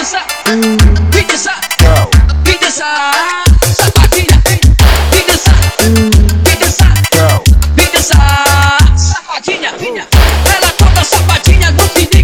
dançar, vem dançar, vem dançar, safadinha, vem ela toca sapatinha no pneu.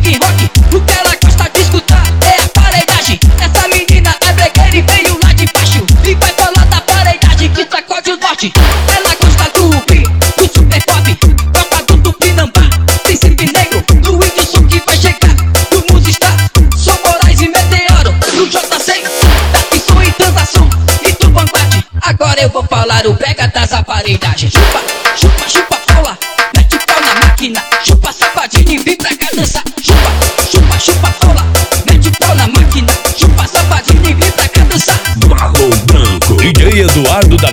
Falar o pega das aparelhagens. Chupa, chupa, chupa, cola, mete pau na máquina. Chupa, safadinho e vem pra cá dançar. Chupa, chupa, chupa, cola, mete pau na máquina. Chupa, safadinho e vem pra cá dançar. Balão Branco, DJ Eduardo da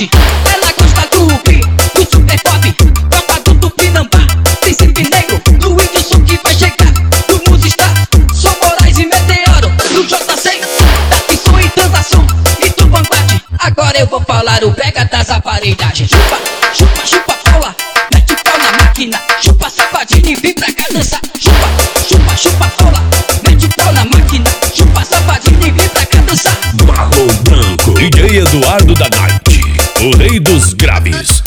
norte. Ela gosta do Upi, do Super Pop. Tropa do Tupinambá, Príncipe Negro. Do Sul que vai chegar. Do Musistar, Sou Moraes e Meteoro. Do J100, da Pisson e Transação. E do Vanguard. Agora eu vou falar o pega das aparelhagens. Chupa, chupa, chupa, cola. Mete pau na máquina. Chupa, safadinho e vem pra cá dançar. Chupa, chupa, chupa, cola. Mete pau na máquina. Chupa, safadinho e vem pra cá dançar. Balão Branco, DJ Eduardo da rei dos graves.